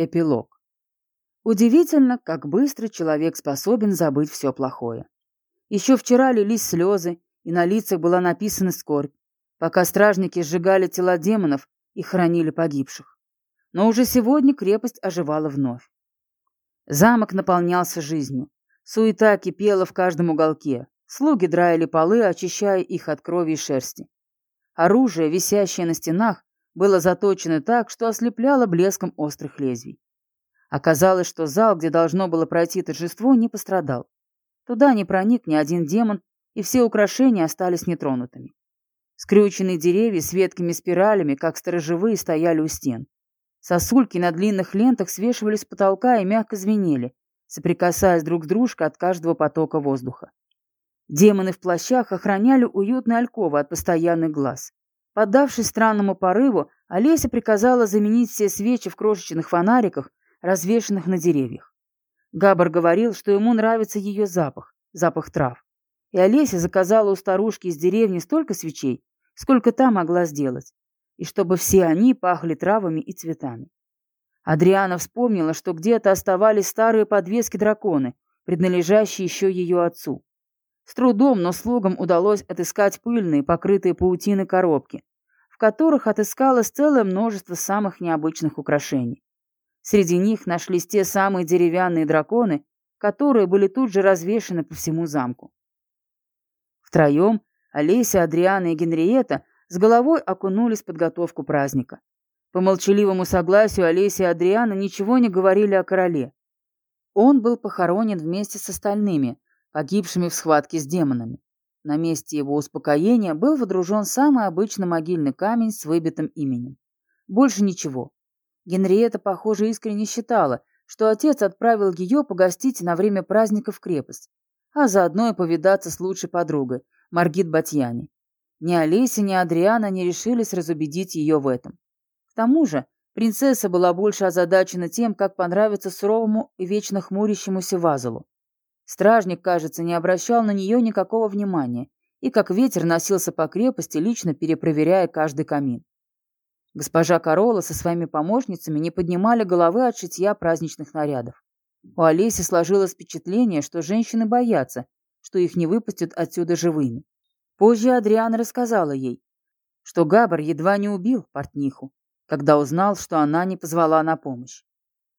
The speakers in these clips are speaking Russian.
Эпилог. Удивительно, как быстро человек способен забыть все плохое. Еще вчера лились слезы, и на лицах была написана скорбь, пока стражники сжигали тела демонов и хоронили погибших. Но уже сегодня крепость оживала вновь. Замок наполнялся жизнью. Суета кипела в каждом уголке. Слуги драили полы, очищая их от крови и шерсти. Оружие, висящее на стенах, было заточено так, что ослепляло блеском острых лезвий. Оказалось, что зал, где должно было пройти торжество, не пострадал. Туда не проник ни один демон, и все украшения остались нетронутыми. Скрюченные деревья с ветками спиралями, как сторожевые, стояли у стен. Сосульки на длинных лентах свешивались с потолка и мягко звенели, соприкасаясь друг с дружкой от каждого потока воздуха. Демоны в плащах охраняли уютные альковы от постоянных глаз. Поддавшись странному порыву, Олеся приказала заменить все свечи в крошечных фонариках, развешанных на деревьях. Габар говорил, что ему нравится ее запах, запах трав. И Олеся заказала у старушки из деревни столько свечей, сколько та могла сделать, и чтобы все они пахли травами и цветами. Адриана вспомнила, что где-то оставались старые подвески-драконы, принадлежащие еще ее отцу. С трудом, но слугам удалось отыскать пыльные, покрытые паутиной коробки, в которых отыскалось целое множество самых необычных украшений. Среди них нашлись те самые деревянные драконы, которые были тут же развешаны по всему замку. Втроем Олеся, Адриана и Генриетта с головой окунулись в подготовку праздника. По молчаливому согласию Олеся и Адриана ничего не говорили о короле. Он был похоронен вместе с остальными, погибшими в схватке с демонами. На месте его успокоения был водружен самый обычный могильный камень с выбитым именем. Больше ничего. Генриетта, похоже, искренне считала, что отец отправил ее погостить на время праздника в крепость, а заодно и повидаться с лучшей подругой, Маргит Батьяни. Ни Олеся, ни Адриана не решились разубедить ее в этом. К тому же, принцесса была больше озадачена тем, как понравится суровому и вечно хмурящемуся Вазелу. Стражник, кажется, не обращал на нее никакого внимания и как ветер носился по крепости, лично перепроверяя каждый камин. Госпожа Корола со своими помощницами не поднимали головы от шитья праздничных нарядов. У Олеси сложилось впечатление, что женщины боятся, что их не выпустят отсюда живыми. Позже Адриана рассказала ей, что Габар едва не убил портниху, когда узнал, что она не позвала на помощь.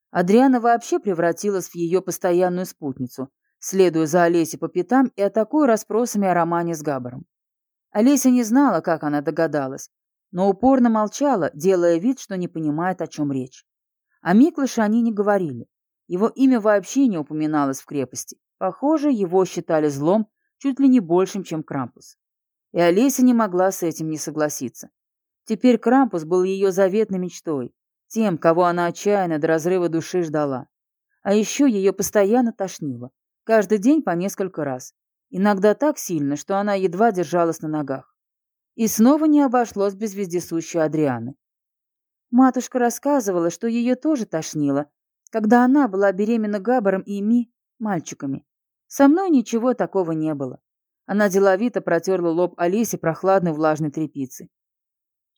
Адриана вообще превратилась в ее постоянную спутницу, следуя за Олесей по пятам и атакуя расспросами о романе с Габаром. Олеся не знала, как она догадалась, но упорно молчала, делая вид, что не понимает, о чем речь. О Миклыше они не говорили. Его имя вообще не упоминалось в крепости. Похоже, его считали злом чуть ли не большим, чем Крампус. И Олеся не могла с этим не согласиться. Теперь Крампус был ее заветной мечтой, тем, кого она отчаянно до разрыва души ждала. А еще ее постоянно тошнило. Каждый день по несколько раз. Иногда так сильно, что она едва держалась на ногах. И снова не обошлось без вездесущей Адрианы. Матушка рассказывала, что ее тоже тошнило, когда она была беременна Габаром и Ми, мальчиками. Со мной ничего такого не было. Она деловито протерла лоб Алисе прохладной влажной тряпицей.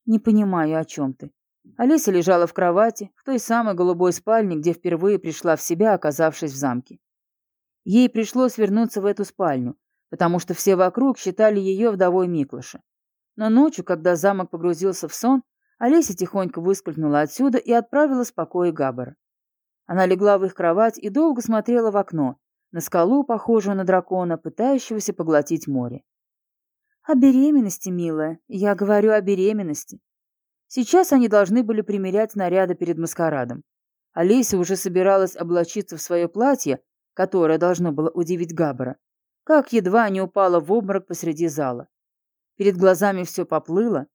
«Не понимаю, о чем ты». Алиса лежала в кровати, в той самой голубой спальне, где впервые пришла в себя, оказавшись в замке. Ей пришлось вернуться в эту спальню, потому что все вокруг считали ее вдовой Миклыша. Но ночью, когда замок погрузился в сон, Олеся тихонько выскользнула отсюда и отправилась в покои Габбара. Она легла в их кровать и долго смотрела в окно, на скалу, похожую на дракона, пытающегося поглотить море. «О беременности, милая, я говорю о беременности». Сейчас они должны были примерять наряды перед маскарадом. Олеся уже собиралась облачиться в свое платье, которое должно было удивить Габбара, как едва не упала в обморок посреди зала. Перед глазами все поплыло,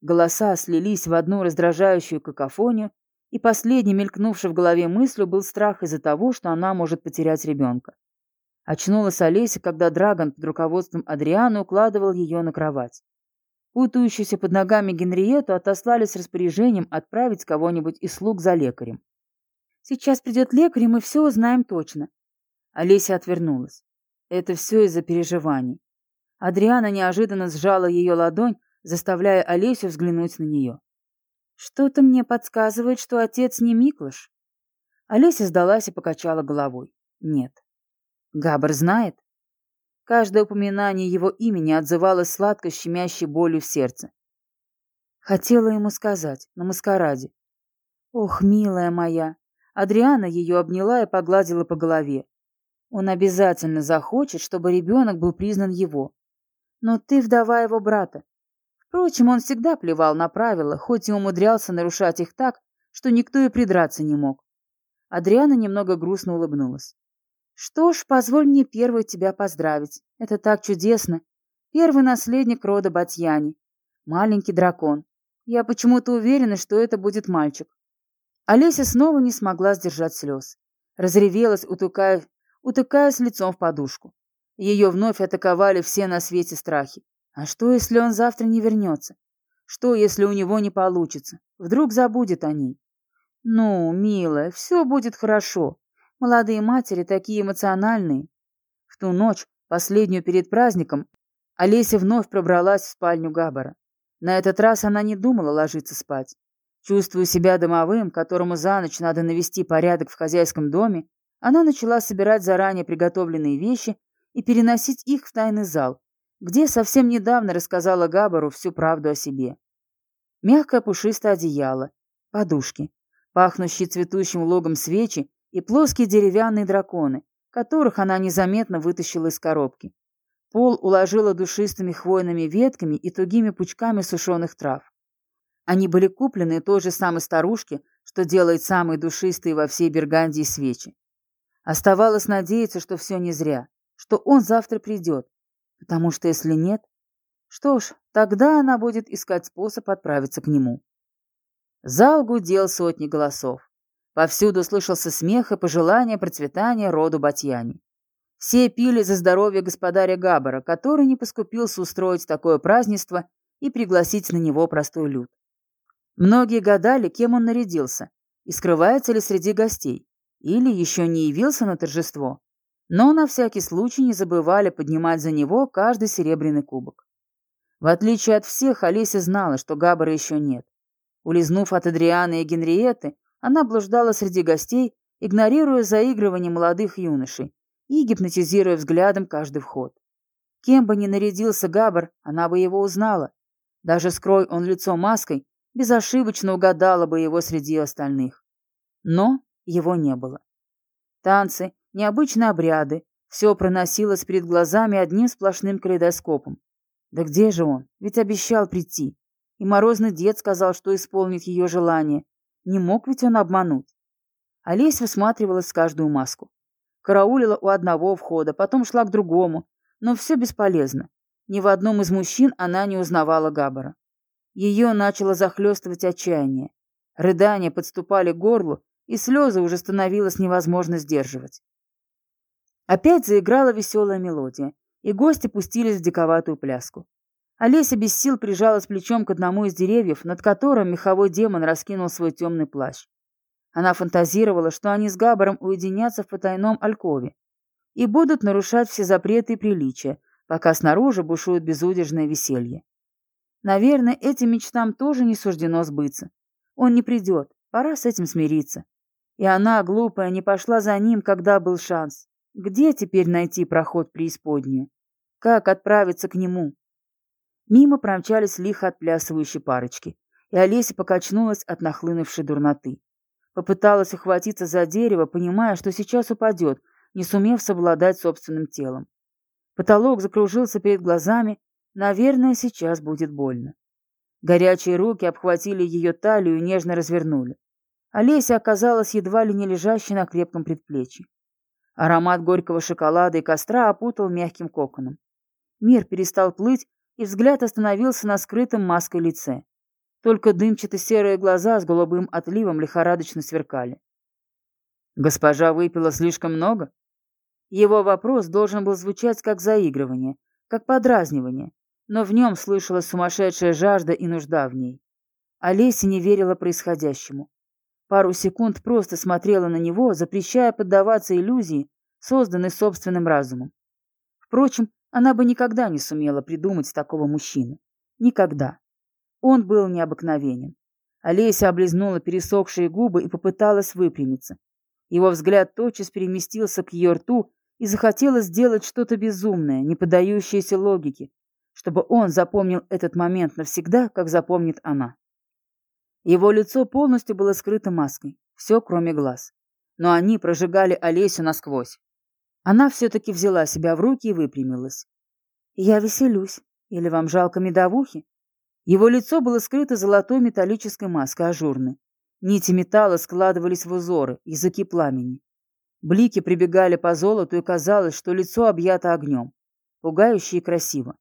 голоса слились в одну раздражающую какофонию, и последней мелькнувшей в голове мыслью был страх из-за того, что она может потерять ребенка. Очнулась Олеся, когда Драгон под руководством Адриана укладывал ее на кровать. Путающуюся под ногами Генриету отослали с распоряжением отправить кого-нибудь из слуг за лекарем. «Сейчас придет лекарь, и мы все узнаем точно», Олеся отвернулась. Это все из-за переживаний. Адриана неожиданно сжала ее ладонь, заставляя Олесю взглянуть на нее. «Что-то мне подсказывает, что отец не Миклыш». Олеся сдалась и покачала головой. Нет. Габр знает? Каждое упоминание его имени отзывалось сладко щемящей болью в сердце. Хотела ему сказать, на маскараде. Ох, милая моя. Адриана ее обняла и погладила по голове. Он обязательно захочет, чтобы ребенок был признан его. Но ты вдова его брата. Впрочем, он всегда плевал на правила, хоть и умудрялся нарушать их так, что никто и придраться не мог. Адриана немного грустно улыбнулась. «Что ж, позволь мне первой тебя поздравить. Это так чудесно. Первый наследник рода Батьяни. Маленький дракон. Я почему-то уверена, что это будет мальчик». Олеся снова не смогла сдержать слез. Разревелась, утыкая, утыкаясь лицом в подушку. Ее вновь атаковали все на свете страхи. А что, если он завтра не вернется? Что, если у него не получится? Вдруг забудет о ней? Ну, милая, все будет хорошо. Молодые матери такие эмоциональные. В ту ночь, последнюю перед праздником, Олеся вновь пробралась в спальню Габара. На этот раз она не думала ложиться спать. Чувствуя себя домовым, которому за ночь надо навести порядок в хозяйском доме, она начала собирать заранее приготовленные вещи и переносить их в тайный зал, где совсем недавно рассказала Габару всю правду о себе. Мягкое пушистое одеяло, подушки, пахнущие цветущим логом свечи и плоские деревянные драконы, которых она незаметно вытащила из коробки. Пол уложила душистыми хвойными ветками и тугими пучками сушеных трав. Они были куплены той же самой старушке, что делает самые душистые во всей Бергандии свечи. Оставалось надеяться, что все не зря, что он завтра придет, потому что если нет, что ж, тогда она будет искать способ отправиться к нему. Зал гудел сотни голосов. Повсюду слышался смех и пожелания процветания роду Батьяни. Все пили за здоровье господаря Габбара, который не поскупился устроить такое празднество и пригласить на него простой люд. Многие гадали, кем он нарядился, и скрывается ли среди гостей, или еще не явился на торжество. Но на всякий случай не забывали поднимать за него каждый серебряный кубок. В отличие от всех, Олеся знала, что Габбара еще нет. Улизнув от Адрианы и Генриетты, она блуждала среди гостей, игнорируя заигрывание молодых юношей и гипнотизируя взглядом каждый вход. Кем бы ни нарядился Габар, она бы его узнала. Даже скрой он лицо маской, безошибочно угадала бы его среди остальных. Но его не было. Танцы, необычные обряды, все проносилось перед глазами одним сплошным калейдоскопом. Да где же он? Ведь обещал прийти. И морозный дед сказал, что исполнит ее желание. Не мог ведь он обмануть. Олесь высматривалась с каждую маску. Караулила у одного входа, потом шла к другому. Но все бесполезно. Ни в одном из мужчин она не узнавала Габбара. Ее начало захлестывать отчаяние. Рыдания подступали к горлу, и слезы уже становилось невозможно сдерживать. Опять заиграла веселая мелодия, и гости пустились в диковатую пляску. Олеся без сил прижалась плечом к одному из деревьев, над которым меховой демон раскинул свой темный плащ. Она фантазировала, что они с Габаром уединятся в потайном алькове и будут нарушать все запреты и приличия, пока снаружи бушует безудержное веселье. Наверное, этим мечтам тоже не суждено сбыться. Он не придет, пора с этим смириться. И она, глупая, не пошла за ним, когда был шанс. Где теперь найти проход преисподнюю? Как отправиться к нему? Мимо промчались лихо отплясывающие парочки, и Олеся покачнулась от нахлынувшей дурноты. Попыталась ухватиться за дерево, понимая, что сейчас упадет, не сумев совладать собственным телом. Потолок закружился перед глазами, наверное, сейчас будет больно. Горячие руки обхватили ее талию и нежно развернули. Олеся оказалась едва ли не лежащей на крепком предплечье. Аромат горького шоколада и костра опутал мягким коконом. Мир перестал плыть, и взгляд остановился на скрытом маской лице. Только дымчато-серые глаза с голубым отливом лихорадочно сверкали. «Госпожа выпила слишком много?» Его вопрос должен был звучать как заигрывание, как подразнивание, но в нем слышалась сумасшедшая жажда и нужда в ней. Олеся не верила происходящему. Пару секунд просто смотрела на него, запрещая поддаваться иллюзии, созданной собственным разумом. Впрочем, она бы никогда не сумела придумать такого мужчину. Никогда. Он был необыкновенен. Олеся облизнула пересохшие губы и попыталась выпрямиться. Его взгляд тотчас переместился к ее рту и захотелось сделать что-то безумное, не поддающееся логике, чтобы он запомнил этот момент навсегда, как запомнит она. Его лицо полностью было скрыто маской, все кроме глаз. Но они прожигали Олесю насквозь. Она все-таки взяла себя в руки и выпрямилась. «Я веселюсь. Или вам жалко медовухи?» Его лицо было скрыто золотой металлической маской ажурной. Нити металла складывались в узоры, языки пламени. Блики прибегали по золоту, и казалось, что лицо объято огнем. Пугающе и красиво.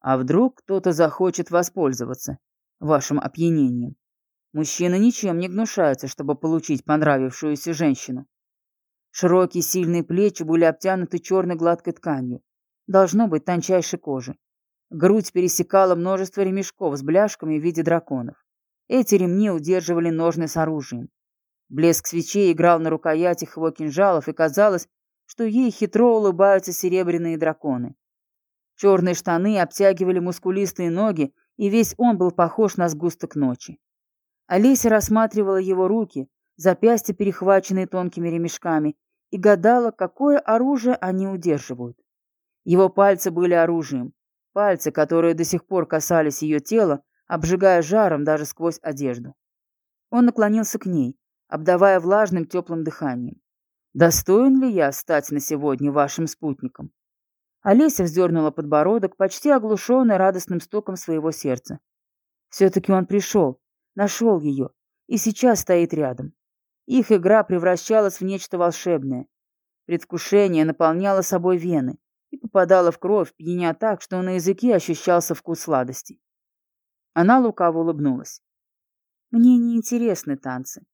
А вдруг кто-то захочет воспользоваться вашим опьянением? Мужчины ничем не гнушаются, чтобы получить понравившуюся женщину. Широкие сильные плечи были обтянуты черной гладкой тканью. Должно быть тончайшей кожи. Грудь пересекала множество ремешков с бляшками в виде драконов. Эти ремни удерживали ножны с оружием. Блеск свечей играл на рукоятях его кинжалов, и казалось, что ей хитро улыбаются серебряные драконы. Черные штаны обтягивали мускулистые ноги, и весь он был похож на сгусток ночи. Олеся рассматривала его руки, запястья, перехваченные тонкими ремешками, и гадала, какое оружие они удерживают. Его пальцы были оружием, пальцы, которые до сих пор касались ее тела, обжигая жаром даже сквозь одежду. Он наклонился к ней, обдавая влажным теплым дыханием. «Достоин ли я стать на сегодня вашим спутником?» Олеся вздернула подбородок, почти оглушенный радостным стуком своего сердца. Все-таки он пришел, нашел ее, и сейчас стоит рядом. Их игра превращалась в нечто волшебное. Предвкушение наполняло собой вены и попадало в кровь, пьяня так, что на языке ощущался вкус сладости. Она лукаво улыбнулась. «Мне не интересны танцы».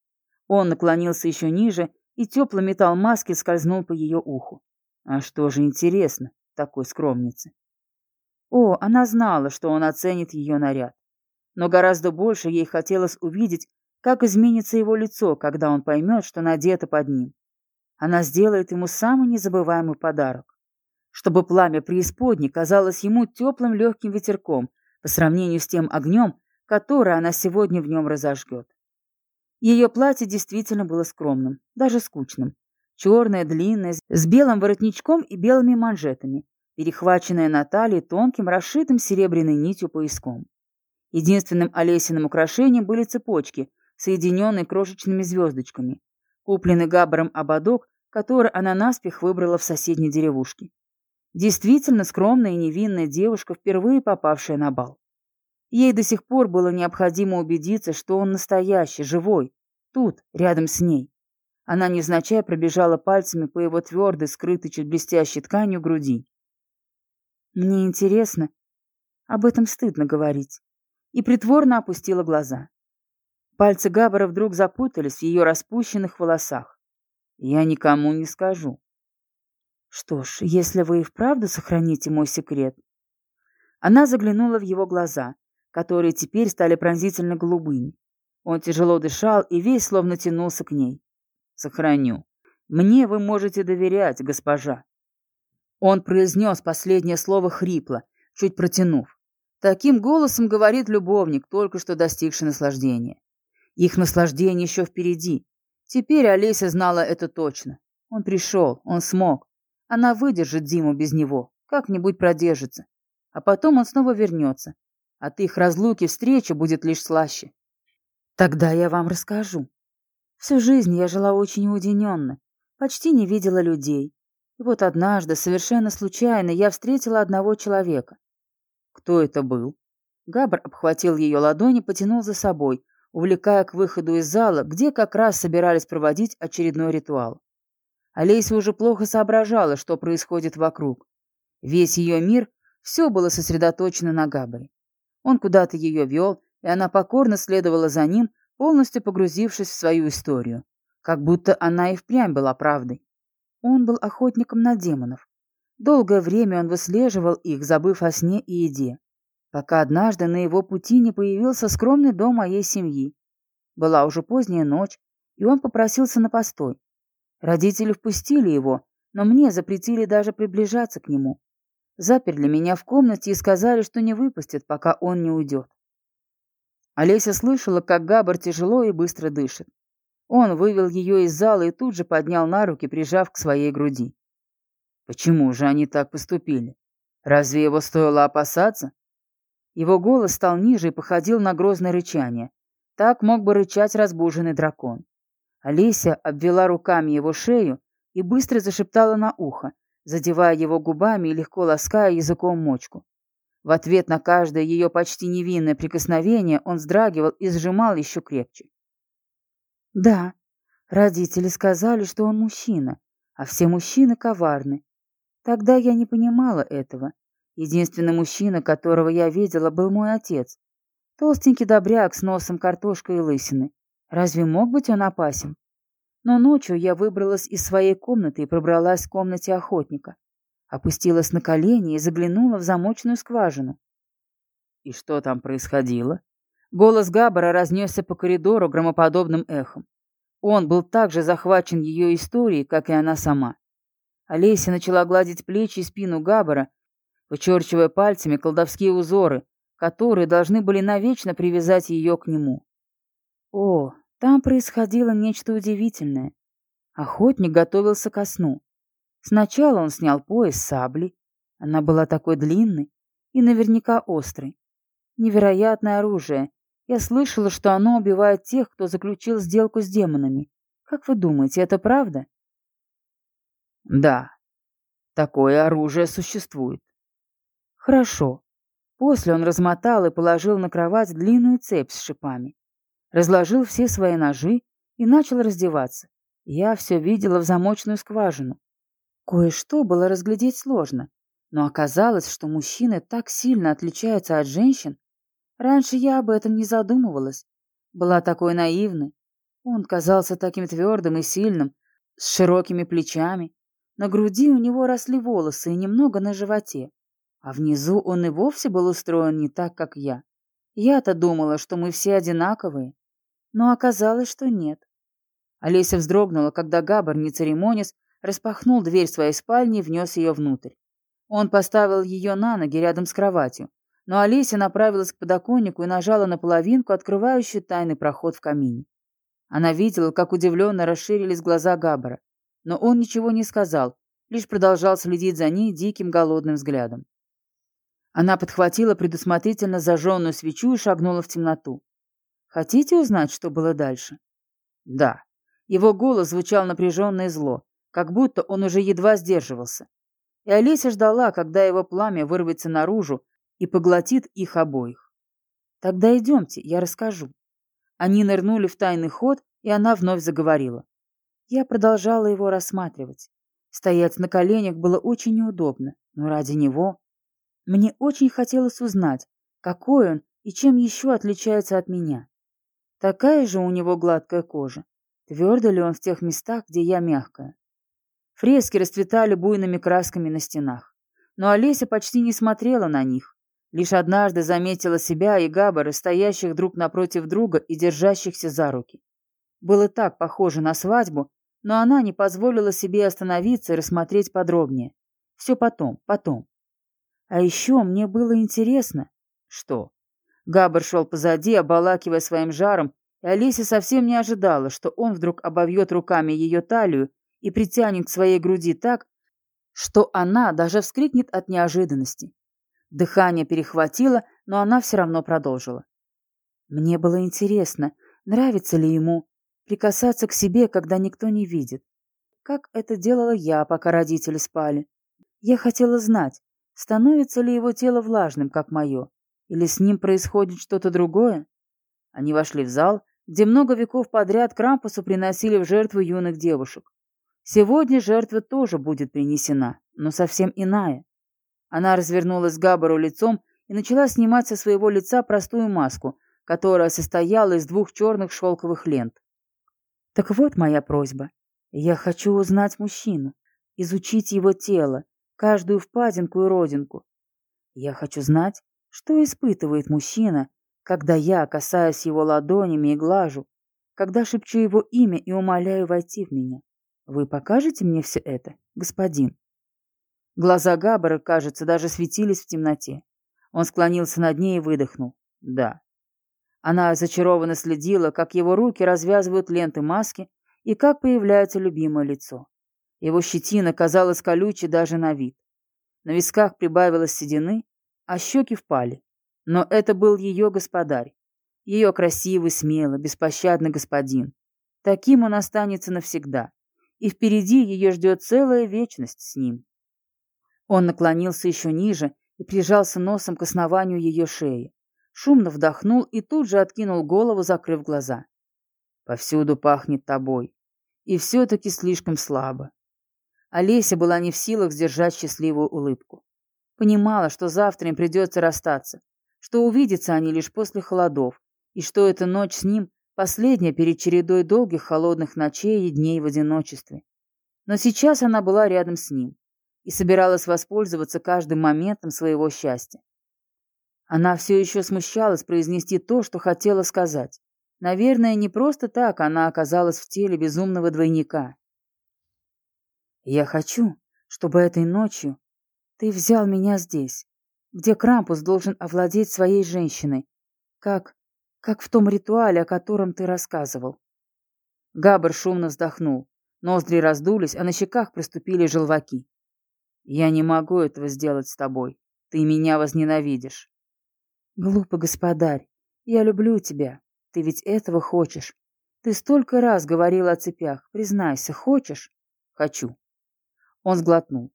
Он наклонился еще ниже, и теплый металл маски скользнул по ее уху. «А что же интересно такой скромнице?» О, она знала, что он оценит ее наряд. Но гораздо больше ей хотелось увидеть, как изменится его лицо, когда он поймет, что надето под ним. Она сделает ему самый незабываемый подарок. Чтобы пламя преисподней казалось ему теплым легким ветерком, по сравнению с тем огнем, который она сегодня в нем разожгет. Ее платье действительно было скромным, даже скучным. Черное, длинное, с белым воротничком и белыми манжетами, перехваченное на талии тонким, расшитым серебряной нитью пояском. Единственным Олесиным украшением были цепочки, соединенные крошечными звездочками, купленный Габбаром ободок, который она наспех выбрала в соседней деревушке. Действительно скромная и невинная девушка, впервые попавшая на бал. Ей до сих пор было необходимо убедиться, что он настоящий, живой, тут, рядом с ней. Она невзначай пробежала пальцами по его твердой, скрытой чуть блестящей тканью груди. «Мне интересно. Об этом стыдно говорить». И притворно опустила глаза. Пальцы Габбара вдруг запутались в ее распущенных волосах. «Я никому не скажу. Что ж, если вы и вправду сохраните мой секрет. Она заглянула в его глаза, которые теперь стали пронзительно голубыми. Он тяжело дышал и весь словно тянулся к ней. Сохраню. Мне вы можете доверять, госпожа. Он произнес последнее слово хрипло, чуть протянув. Таким голосом говорит любовник, только что достигший наслаждения. Их наслаждение еще впереди. Теперь Олеся знала это точно. Он пришел, он смог. Она выдержит зиму без него, как-нибудь продержится. А потом он снова вернется. От их разлуки встреча будет лишь слаще. Тогда я вам расскажу. Всю жизнь я жила очень уединенно, почти не видела людей. И вот однажды, совершенно случайно, я встретила одного человека. Кто это был? Габр обхватил ее ладони, потянул за собой, увлекая к выходу из зала, где как раз собирались проводить очередной ритуал. Олеся уже плохо соображала, что происходит вокруг. Весь ее мир, все было сосредоточено на Габаре. Он куда-то ее вел, и она покорно следовала за ним, полностью погрузившись в свою историю, как будто она и впрямь была правдой. Он был охотником на демонов. Долгое время он выслеживал их, забыв о сне и еде, пока однажды на его пути не появился скромный дом моей семьи. Была уже поздняя ночь, и он попросился на постой. Родители впустили его, но мне запретили даже приближаться к нему. Заперли меня в комнате и сказали, что не выпустят, пока он не уйдет. Олеся слышала, как Габар тяжело и быстро дышит. Он вывел ее из зала и тут же поднял на руки, прижав к своей груди. Почему же они так поступили? Разве его стоило опасаться? Его голос стал ниже и походил на грозное рычание. Так мог бы рычать разбуженный дракон. Олеся обвела руками его шею и быстро зашептала на ухо, задевая его губами и легко лаская языком мочку. В ответ на каждое ее почти невинное прикосновение он вздрагивал и сжимал еще крепче. «Да, родители сказали, что он мужчина, а все мужчины коварны. Тогда я не понимала этого. Единственный мужчина, которого я видела, был мой отец. Толстенький добряк с носом картошкой и лысины. Разве мог быть он опасен? Но ночью я выбралась из своей комнаты и пробралась в комнате охотника. Опустилась на колени и заглянула в замочную скважину. И что там происходило? Голос Габбара разнесся по коридору громоподобным эхом. Он был так же захвачен ее историей, как и она сама. Олеся начала гладить плечи и спину Габбара, вычерчивая пальцами колдовские узоры, которые должны были навечно привязать ее к нему. О, там происходило нечто удивительное. Охотник готовился ко сну. Сначала он снял пояс сабли. Она была такой длинной и наверняка острой. Невероятное оружие. Я слышала, что оно убивает тех, кто заключил сделку с демонами. Как вы думаете, это правда? Да, такое оружие существует. Хорошо. После он размотал и положил на кровать длинную цепь с шипами. Разложил все свои ножи и начал раздеваться. Я все видела в замочную скважину. Кое-что было разглядеть сложно, но оказалось, что мужчины так сильно отличаются от женщин. Раньше я об этом не задумывалась. Была такой наивной. Он казался таким твердым и сильным, с широкими плечами, на груди у него росли волосы и немного на животе. А внизу он и вовсе был устроен не так, как я. Я-то думала, что мы все одинаковые. Но оказалось, что нет. Олеся вздрогнула, когда Габар, не церемонясь, распахнул дверь своей спальни и внес ее внутрь. Он поставил ее на ноги рядом с кроватью, но Олеся направилась к подоконнику и нажала на половинку, открывающую тайный проход в камине. Она видела, как удивленно расширились глаза Габбара но он ничего не сказал, лишь продолжал следить за ней диким голодным взглядом. Она подхватила предусмотрительно зажженную свечу и шагнула в темноту. «Хотите узнать, что было дальше?» «Да». Его голос звучал напряженно и зло, как будто он уже едва сдерживался. И Олеся ждала, когда его пламя вырвется наружу и поглотит их обоих. «Тогда идемте, я расскажу». Они нырнули в тайный ход, и она вновь заговорила. Я продолжала его рассматривать. Стоять на коленях было очень неудобно, но ради него... Мне очень хотелось узнать, какой он и чем еще отличается от меня. Такая же у него гладкая кожа. Твердо ли он в тех местах, где я мягкая? Фрески расцветали буйными красками на стенах. Но Олеся почти не смотрела на них. Лишь однажды заметила себя и Габбара, стоящих друг напротив друга и держащихся за руки. Было так похоже на свадьбу, но она не позволила себе остановиться и рассмотреть подробнее. Все потом, потом. А еще мне было интересно... Что? Габр шел позади, обалакивая своим жаром, и Олеся совсем не ожидала, что он вдруг обовьет руками ее талию и притянет к своей груди так, что она даже вскрикнет от неожиданности. Дыхание перехватило, но она все равно продолжила. Мне было интересно, нравится ли ему, прикасаться к себе, когда никто не видит. Как это делала я, пока родители спали. Я хотела знать, становится ли его тело влажным, как мое, или с ним происходит что-то другое. Они вошли в зал, где много веков подряд Крампусу приносили в жертву юных девушек. Сегодня жертва тоже будет принесена, но совсем иная. Она развернулась к Габару лицом и начала снимать со своего лица простую маску, которая состояла из двух черных шелковых лент. Так вот моя просьба. Я хочу узнать мужчину, изучить его тело, каждую впадинку и родинку. Я хочу знать, что испытывает мужчина, когда я касаюсь его ладонями и глажу, когда шепчу его имя и умоляю войти в меня. Вы покажете мне все это, господин?» Глаза Габбара, кажется, даже светились в темноте. Он склонился над ней и выдохнул. «Да». Она зачарованно следила, как его руки развязывают ленты маски и как появляется любимое лицо. Его щетина казалась колючей даже на вид. На висках прибавилось седины, а щеки впали. Но это был ее господарь. Ее красивый, смелый, беспощадный господин. Таким он останется навсегда. И впереди ее ждет целая вечность с ним. Он наклонился еще ниже и прижался носом к основанию ее шеи. Шумно вдохнул и тут же откинул голову, закрыв глаза. Повсюду пахнет тобой. И все-таки слишком слабо. Олеся была не в силах сдержать счастливую улыбку. Понимала, что завтра им придется расстаться, что увидятся они лишь после холодов, и что эта ночь с ним последняя перед чередой долгих холодных ночей и дней в одиночестве. Но сейчас она была рядом с ним и собиралась воспользоваться каждым моментом своего счастья. Она все еще смущалась произнести то, что хотела сказать. Наверное, не просто так она оказалась в теле безумного двойника. «Я хочу, чтобы этой ночью ты взял меня здесь, где Крампус должен овладеть своей женщиной, как как в том ритуале, о котором ты рассказывал. Габр шумно вздохнул. Ноздри раздулись, а на щеках проступили желваки. «Я не могу этого сделать с тобой. Ты меня возненавидишь». «Глупый господарь, я люблю тебя. Ты ведь этого хочешь. Ты столько раз говорил о цепях. Признайся, хочешь?» «Хочу». Он сглотнул.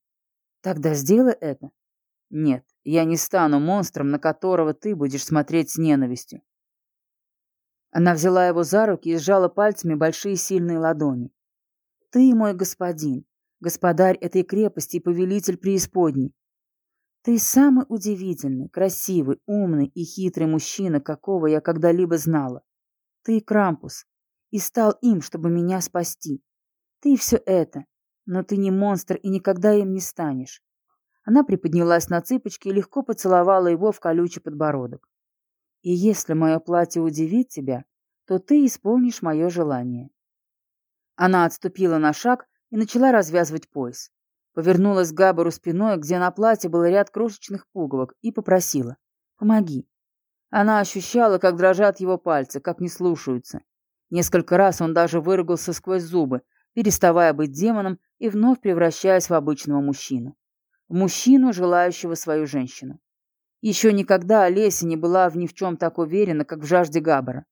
«Тогда сделай это». «Нет, я не стану монстром, на которого ты будешь смотреть с ненавистью. Она взяла его за руки и сжала пальцами большие сильные ладони. «Ты мой господин, господарь этой крепости и повелитель преисподней. Ты самый удивительный, красивый, умный и хитрый мужчина, какого я когда-либо знала. Ты Крампус, и стал им, чтобы меня спасти. Ты все это, но ты не монстр и никогда им не станешь». Она приподнялась на цыпочки и легко поцеловала его в колючий подбородок. И если мое платье удивит тебя, то ты исполнишь мое желание. Она отступила на шаг и начала развязывать пояс. Повернулась к Габару спиной, где на платье был ряд крошечных пуговок, и попросила. «Помоги». Она ощущала, как дрожат его пальцы, как не слушаются. Несколько раз он даже выругался сквозь зубы, переставая быть демоном и вновь превращаясь в обычного мужчину. В мужчину, желающего свою женщину. Еще никогда Олеся не была в ни в чем так уверена, как в жажде Габбара.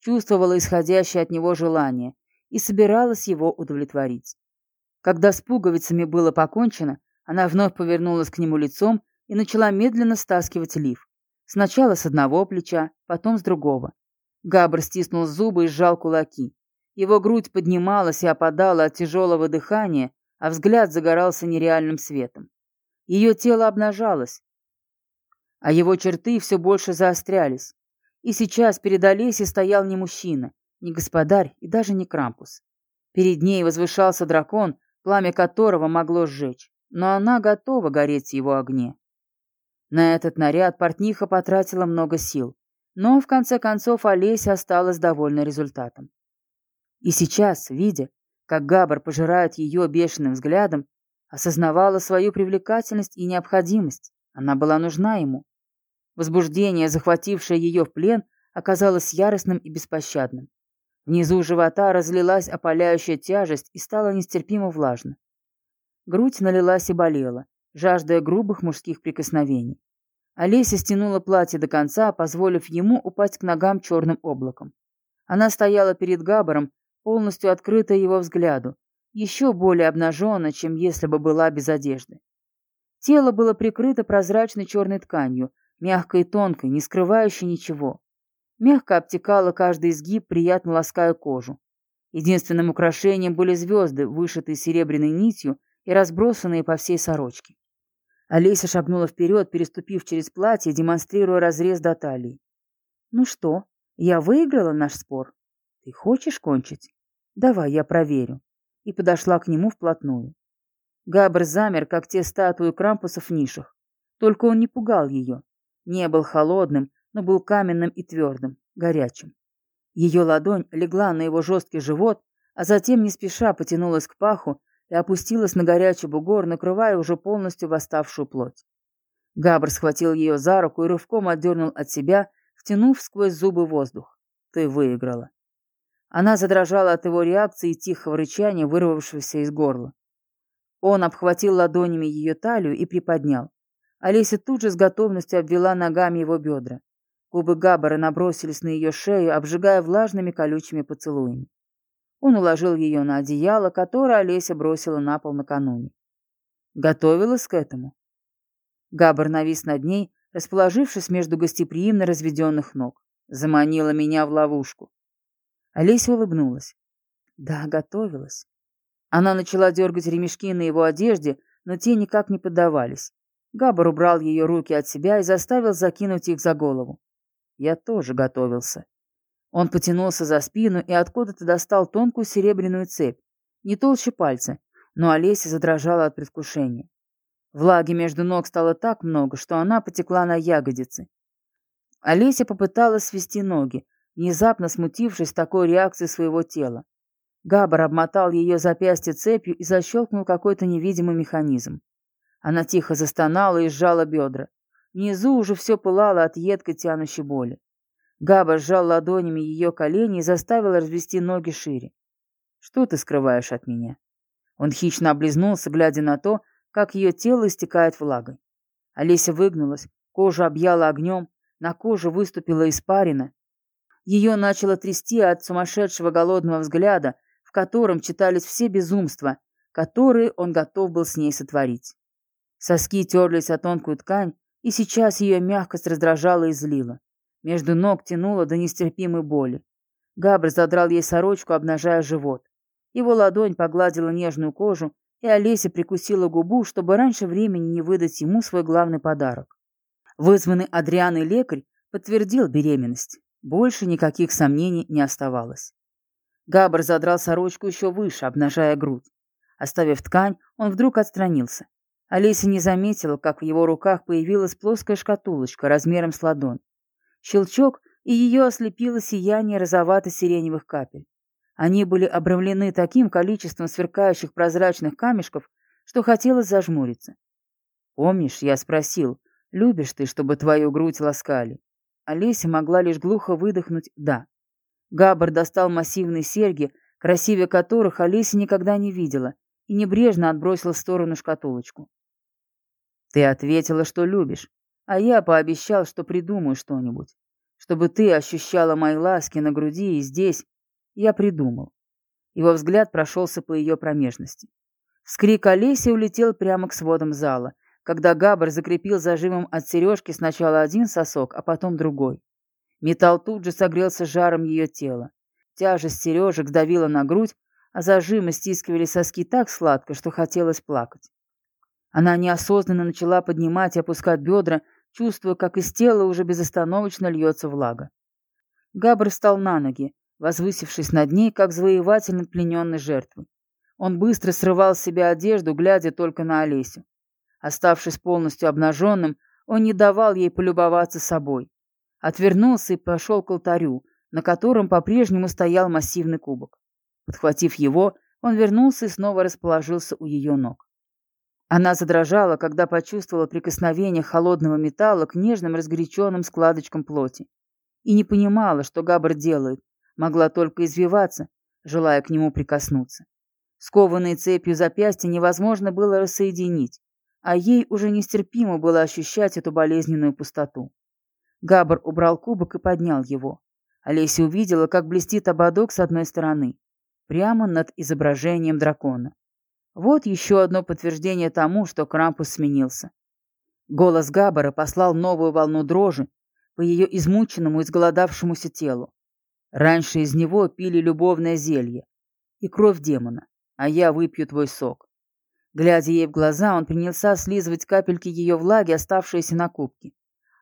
Чувствовала исходящее от него желание и собиралась его удовлетворить. Когда с пуговицами было покончено, она вновь повернулась к нему лицом и начала медленно стаскивать лиф. Сначала с одного плеча, потом с другого. Габр стиснул зубы и сжал кулаки. Его грудь поднималась и опадала от тяжелого дыхания, а взгляд загорался нереальным светом. Ее тело обнажалось, а его черты все больше заострялись. И сейчас перед Олесей стоял не мужчина, не господарь и даже не Крампус. Перед ней возвышался дракон, пламя которого могло сжечь, но она готова гореть в его огне. На этот наряд портниха потратила много сил, но в конце концов Олеся осталась довольна результатом. И сейчас, видя, как Габар пожирает ее бешеным взглядом, осознавала свою привлекательность и необходимость. Она была нужна ему. Возбуждение, захватившее ее в плен, оказалось яростным и беспощадным. Внизу живота разлилась опаляющая тяжесть и стало нестерпимо влажно. Грудь налилась и болела, жаждая грубых мужских прикосновений. Олеся стянула платье до конца, позволив ему упасть к ногам черным облаком. Она стояла перед Габаром, полностью открытая его взгляду, еще более обнаженная, чем если бы была без одежды. Тело было прикрыто прозрачной черной тканью, мягкой и тонкой, не скрывающей ничего. Мягко обтекала каждый изгиб, приятно лаская кожу. Единственным украшением были звезды, вышитые серебряной нитью и разбросанные по всей сорочке. Олеся шагнула вперед, переступив через платье, демонстрируя разрез до талии. «Ну что, я выиграла наш спор? Ты хочешь кончить? Давай, я проверю». И подошла к нему вплотную. Габр замер, как те статуи Крампусов в нишах. Только он не пугал ее. Не был холодным, но был каменным и твердым, горячим. Ее ладонь легла на его жесткий живот, а затем не спеша потянулась к паху и опустилась на горячий бугор, накрывая уже полностью восставшую плоть. Габр схватил ее за руку и рывком отдернул от себя, втянув сквозь зубы воздух. «Ты выиграла». Она задрожала от его реакции и тихого рычания, вырвавшегося из горла. Он обхватил ладонями ее талию и приподнял. Олеся тут же с готовностью обвела ногами его бедра. Губы Габбара набросились на ее шею, обжигая влажными колючими поцелуями. Он уложил ее на одеяло, которое Олеся бросила на пол накануне. Готовилась к этому. Габбар навис над ней, расположившись между гостеприимно разведенных ног. Заманила меня в ловушку. Олеся улыбнулась. Да, готовилась. Она начала дергать ремешки на его одежде, но те никак не поддавались. Габбар убрал ее руки от себя и заставил закинуть их за голову. Я тоже готовился. Он потянулся за спину и откуда-то достал тонкую серебряную цепь, не толще пальца, но Олеся задрожала от предвкушения. Влаги между ног стало так много, что она потекла на ягодицы. Олеся попыталась свести ноги, внезапно смутившись такой реакцией своего тела. Габар обмотал ее запястье цепью и защелкнул какой-то невидимый механизм. Она тихо застонала и сжала бедра. Внизу уже все пылало от едкой тянущей боли. Габа сжал ладонями ее колени и заставил развести ноги шире. «Что ты скрываешь от меня?» Он хищно облизнулся, глядя на то, как ее тело истекает влагой. Олеся выгнулась, кожа объяла огнем, на коже выступила испарина, ее начало трясти от сумасшедшего голодного взгляда, в котором читались все безумства, которые он готов был с ней сотворить. Соски терлись о тонкую ткань, и сейчас ее мягкость раздражала и злила. Между ног тянуло до нестерпимой боли. Габр задрал ей сорочку, обнажая живот. Его ладонь погладила нежную кожу, и Олеся прикусила губу, чтобы раньше времени не выдать ему свой главный подарок. Вызванный Адрианой лекарь подтвердил беременность. Больше никаких сомнений не оставалось. Габр задрал сорочку еще выше, обнажая грудь. Оставив ткань, он вдруг отстранился. Олеся не заметила, как в его руках появилась плоская шкатулочка размером с ладонь. Щелчок, и ее ослепило сияние розовато-сиреневых капель. Они были обрамлены таким количеством сверкающих прозрачных камешков, что хотелось зажмуриться. «Помнишь, я спросил, любишь ты, чтобы твою грудь ласкали?» Олеся могла лишь глухо выдохнуть «да». Габар достал массивные серьги, красивее которых Олеся никогда не видела, и небрежно отбросил в сторону шкатулочку. «Ты ответила, что любишь, а я пообещал, что придумаю что-нибудь. Чтобы ты ощущала мои ласки на груди и здесь. Я придумал». Его взгляд прошелся по ее промежности. Вскрик Олеси улетел прямо к сводам зала — когда Габр закрепил зажимом от сережки сначала один сосок, а потом другой. Металл тут же согрелся жаром ее тела. Тяжесть сережек давила на грудь, а зажимы стискивали соски так сладко, что хотелось плакать. Она неосознанно начала поднимать и опускать бедра, чувствуя, как из тела уже безостановочно льется влага. Габр встал на ноги, возвысившись над ней, как завоеватель над плененной жертвой. Он быстро срывал с себя одежду, глядя только на Олесю. Оставшись полностью обнаженным, он не давал ей полюбоваться собой. Отвернулся и пошел к алтарю, на котором по-прежнему стоял массивный кубок. Подхватив его, он вернулся и снова расположился у ее ног. Она задрожала, когда почувствовала прикосновение холодного металла к нежным разгоряченным складочкам плоти. И не понимала, что Габр делает, могла только извиваться, желая к нему прикоснуться. Скованные цепью запястья невозможно было рассоединить а ей уже нестерпимо было ощущать эту болезненную пустоту. Габр убрал кубок и поднял его. Олеся увидела, как блестит ободок с одной стороны, прямо над изображением дракона. Вот еще одно подтверждение тому, что Крампус сменился. Голос Габбара послал новую волну дрожи по ее измученному, изголодавшемуся телу. Раньше из него пили любовное зелье и кровь демона, а я выпью твой сок. Глядя ей в глаза, он принялся слизывать капельки ее влаги, оставшиеся на кубке.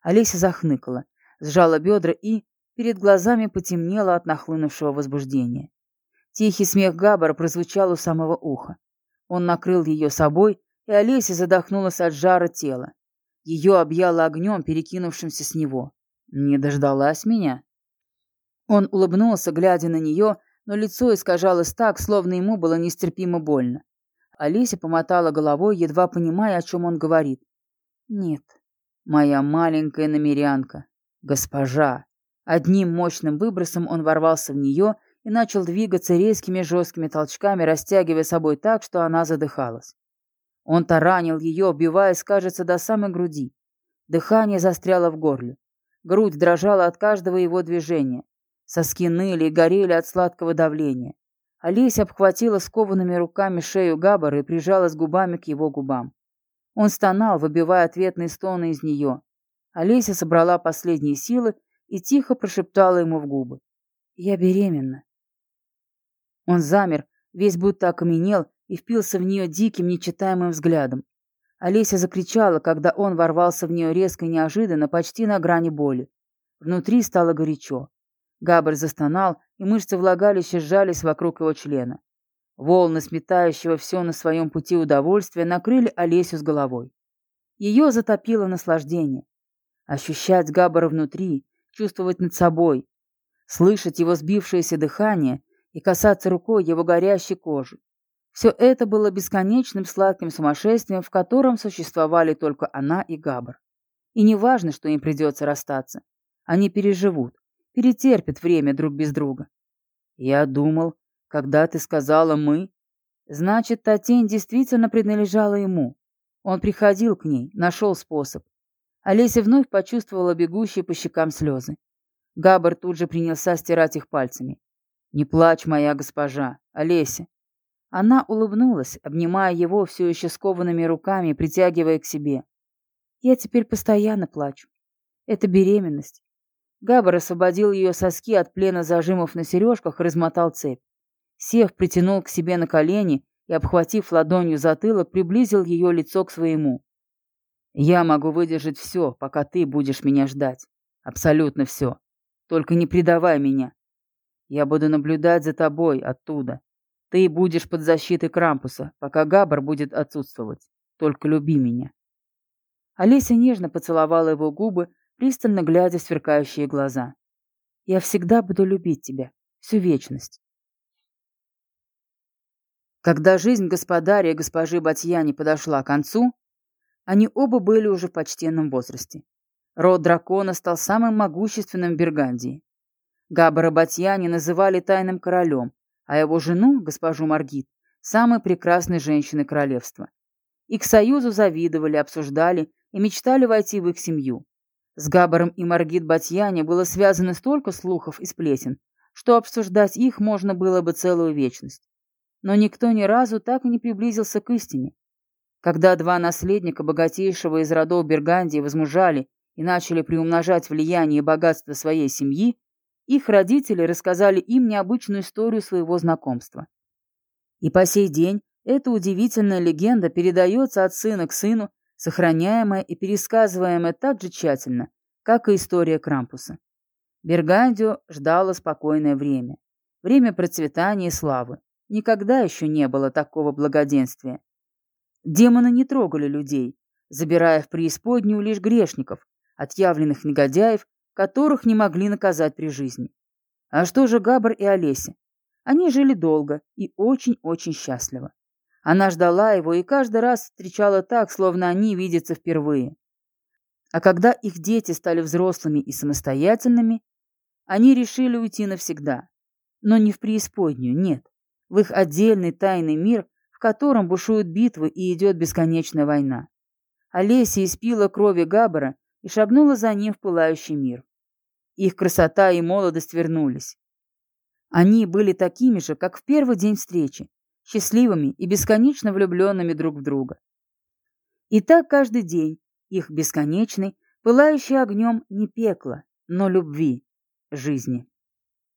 Олеся захныкала, сжала бедра и перед глазами потемнело от нахлынувшего возбуждения. Тихий смех Габбара прозвучал у самого уха. Он накрыл ее собой, и Олеся задохнулась от жара тела. Ее объяло огнем, перекинувшимся с него. «Не дождалась меня?» Он улыбнулся, глядя на нее, но лицо искажалось так, словно ему было нестерпимо больно. Олеся помотала головой, едва понимая, о чем он говорит. «Нет, моя маленькая намерянка, госпожа, Одним мощным выбросом он ворвался в нее и начал двигаться резкими жесткими толчками, растягивая собой так, что она задыхалась. Он таранил ее, убиваясь, кажется, до самой груди. Дыхание застряло в горле. Грудь дрожала от каждого его движения. Соски ныли и горели от сладкого давления. Олеся обхватила скованными руками шею Габбара и прижалась губами к его губам. Он стонал, выбивая ответные стоны из нее. Олеся собрала последние силы и тихо прошептала ему в губы. «Я беременна». Он замер, весь будто окаменел, и впился в нее диким, нечитаемым взглядом. Олеся закричала, когда он ворвался в нее резко и неожиданно, почти на грани боли. Внутри стало горячо. Габр застонал, и мышцы влагалища сжались вокруг его члена. Волны, сметающего все на своем пути удовольствия, накрыли Олесю с головой. Ее затопило наслаждение. Ощущать Габбара внутри, чувствовать над собой, слышать его сбившееся дыхание и касаться рукой его горящей кожи. Все это было бесконечным сладким сумасшествием, в котором существовали только она и Габр. И не важно, что им придется расстаться. Они переживут, перетерпят время друг без друга. Я думал, когда ты сказала «мы», значит, та тень действительно принадлежала ему. Он приходил к ней, нашел способ. Олеся вновь почувствовала бегущие по щекам слезы. Габр тут же принялся стирать их пальцами. «Не плачь, моя госпожа, Олеся. Она улыбнулась, обнимая его все еще скованными руками, притягивая к себе. «Я теперь постоянно плачу. Это беременность». Габар освободил ее соски от плена зажимов на сережках и размотал цепь. Сев, притянул к себе на колени и, обхватив ладонью затылок, приблизил ее лицо к своему. «Я могу выдержать все, пока ты будешь меня ждать. Абсолютно все. Только не предавай меня. Я буду наблюдать за тобой оттуда, ты будешь под защитой Крампуса, пока Габар будет отсутствовать. Только люби меня. Олеся нежно поцеловала его губы, пристально глядя в сверкающие глаза. Я всегда буду любить тебя, всю вечность. Когда жизнь господаря и госпожи Батьяни подошла к концу, они оба были уже в почтенном возрасте. Род дракона стал самым могущественным в Бергандии. Габбара Батьяни называли тайным королем, а его жену, госпожу Маргит, самой прекрасной женщиной королевства. И к союзу завидовали, обсуждали и мечтали войти в их семью. С Габаром и Маргит Батьяне было связано столько слухов и сплетен, что обсуждать их можно было бы целую вечность. Но никто ни разу так и не приблизился к истине. Когда два наследника богатейшего из родов Бергандии возмужали и начали приумножать влияние и богатство своей семьи, их родители рассказали им необычную историю своего знакомства. И по сей день эта удивительная легенда передается от сына к сыну, сохраняемая и пересказываемая так же тщательно, как и история Крампуса. Бергандио ждало спокойное время. Время процветания и славы. Никогда еще не было такого благоденствия. Демоны не трогали людей, забирая в преисподнюю лишь грешников, отъявленных негодяев которых не могли наказать при жизни. А что же Габр и Олеся? Они жили долго и очень-очень счастливо. Она ждала его и каждый раз встречала так, словно они видятся впервые. А когда их дети стали взрослыми и самостоятельными, они решили уйти навсегда. Но не в преисподнюю, нет. В их отдельный тайный мир, в котором бушуют битвы и идет бесконечная война. Олеся испила крови Габбара и шагнула за ним в пылающий мир. Их красота и молодость вернулись. Они были такими же, как в первый день встречи, счастливыми и бесконечно влюбленными друг в друга. И так каждый день, их бесконечный, пылающий огнем не пекло, но любви, жизни.